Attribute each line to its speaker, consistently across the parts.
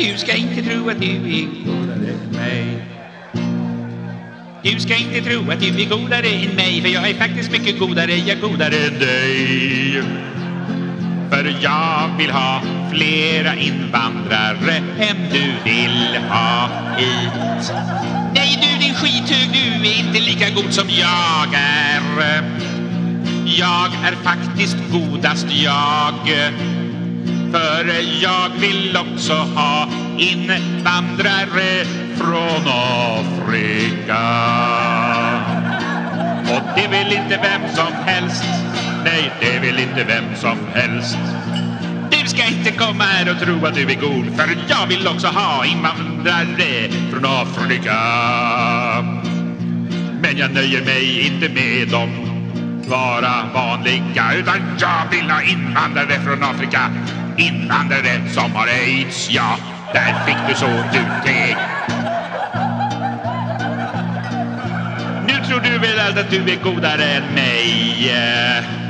Speaker 1: Du ska inte tro att du är godare än mig. Du ska inte tro att du är godare än mig, för jag är faktiskt mycket godare, jag är godare än dig. För jag vill ha flera invandrare än du vill ha hit. Nej du din skithög, du är inte lika god som jag är. Jag är faktiskt godast jag. För jag vill också ha invandrare från Afrika. Och det vill inte vem som helst. Nej, det vill inte vem som helst. Du ska inte komma här och tro att du är god för jag vill också ha invandrare från Afrika. Men jag nöjer mig inte med dem vara vanliga utan jag vill ha invandrare från Afrika. Invandrare som har aids, ja, där fick du så du teg! Nu tror du väl att du är godare än mig? eh,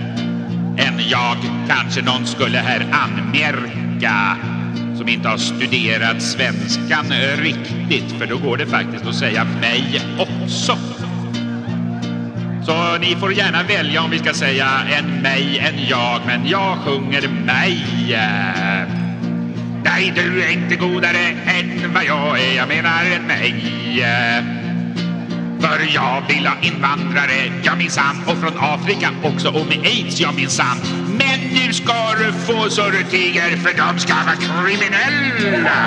Speaker 1: än jag kanske någon skulle här anmärka som inte har studerat svenskan riktigt för då går det faktiskt att säga mig också. Så ni får gärna välja om vi ska säga en mig, en jag, men jag sjunger mig. Nej, du är inte godare än vad jag är, jag menar en mig. För jag vill ha invandrare, ja minsann, och från Afrika också, och med aids, ja minsann. Men nu ska du få så du tiger, för de ska vara kriminella.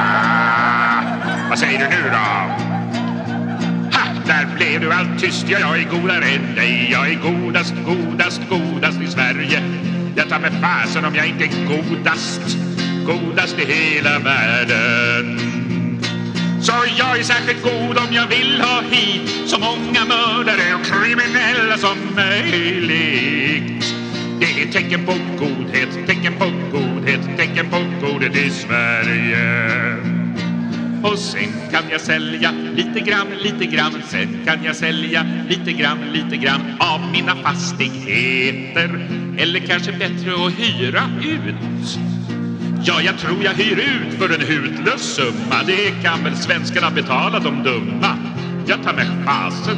Speaker 1: Vad säger du nu då? Där blev du allt tyst, ja jag är godare än dig. Jag är godast, godast, godast i Sverige. Jag tar med fasen om jag inte är godast, godast i hela världen. Så jag är särskilt god om jag vill ha hit så många mördare och kriminella som möjligt. Det är tecken på godhet, tecken på godhet, tecken på godhet i Sverige. Och sen kan jag sälja lite grann, lite grann Sen kan jag sälja lite grann, lite grann av mina fastigheter. Eller kanske bättre att hyra ut. Ja, jag tror jag hyr ut för en hutlös summa. Det kan väl svenskarna betala de dumma. Jag tar med fasen.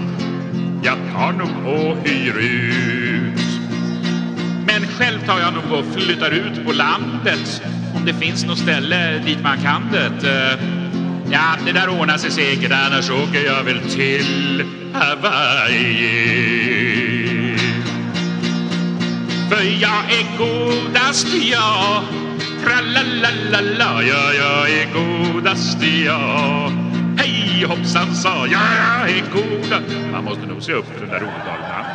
Speaker 1: Jag tar nog och hyr ut. Men själv tar jag nog och flyttar ut på landet. Om det finns något ställe dit man kan det eh, Ja, det där ordnar sig säkert annars åker jag väl till Hawaii. För jag är godast jag Tralalala, ja, jag är godast jag Hej hoppsan sa jag, jag är godast. Man måste nog se upp för den där odalen.